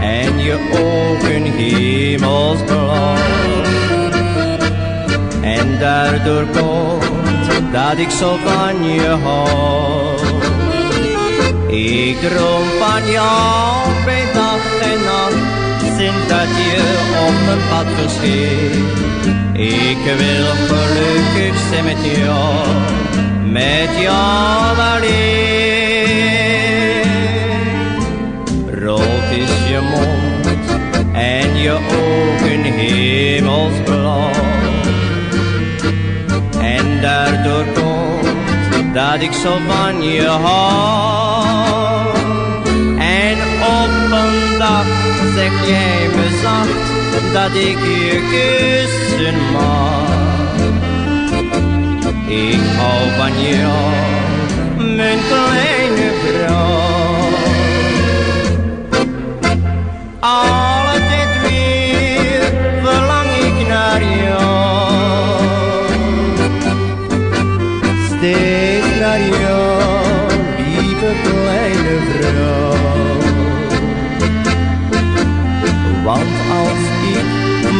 en je ogen hemelsblauw. En daardoor komt dat ik zo van je hou. Ik droom van jou bij dag en nacht, sinds dat je op mijn pad verscheen. Ik wil gelukkig zijn met jou, met jou alleen. Je ogen hemelsblauw. En daardoor komt dat ik zo van je hou. En op een dag zeg jij me zacht dat ik je kussen mag. Ik hou van jou, mijn kleine vrouw.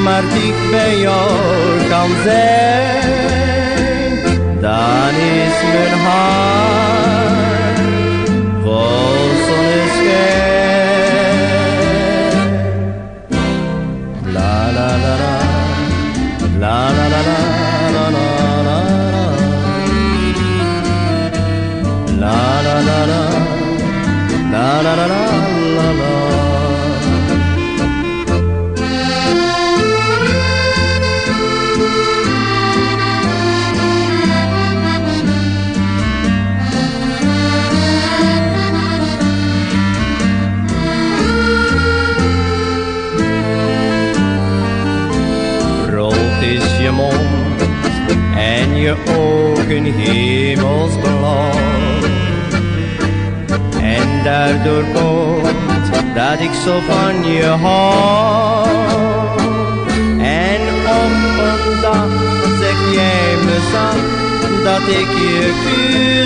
مرتیک به یار کامزه دانیس من هار قوسون اسکه لا لا لا لا لا لا لا La la la la la la la la la je ogen hemelsblauw. En daardoor komt dat ik zo van je hou. En op een dag zeg jij me zacht dat ik je kussen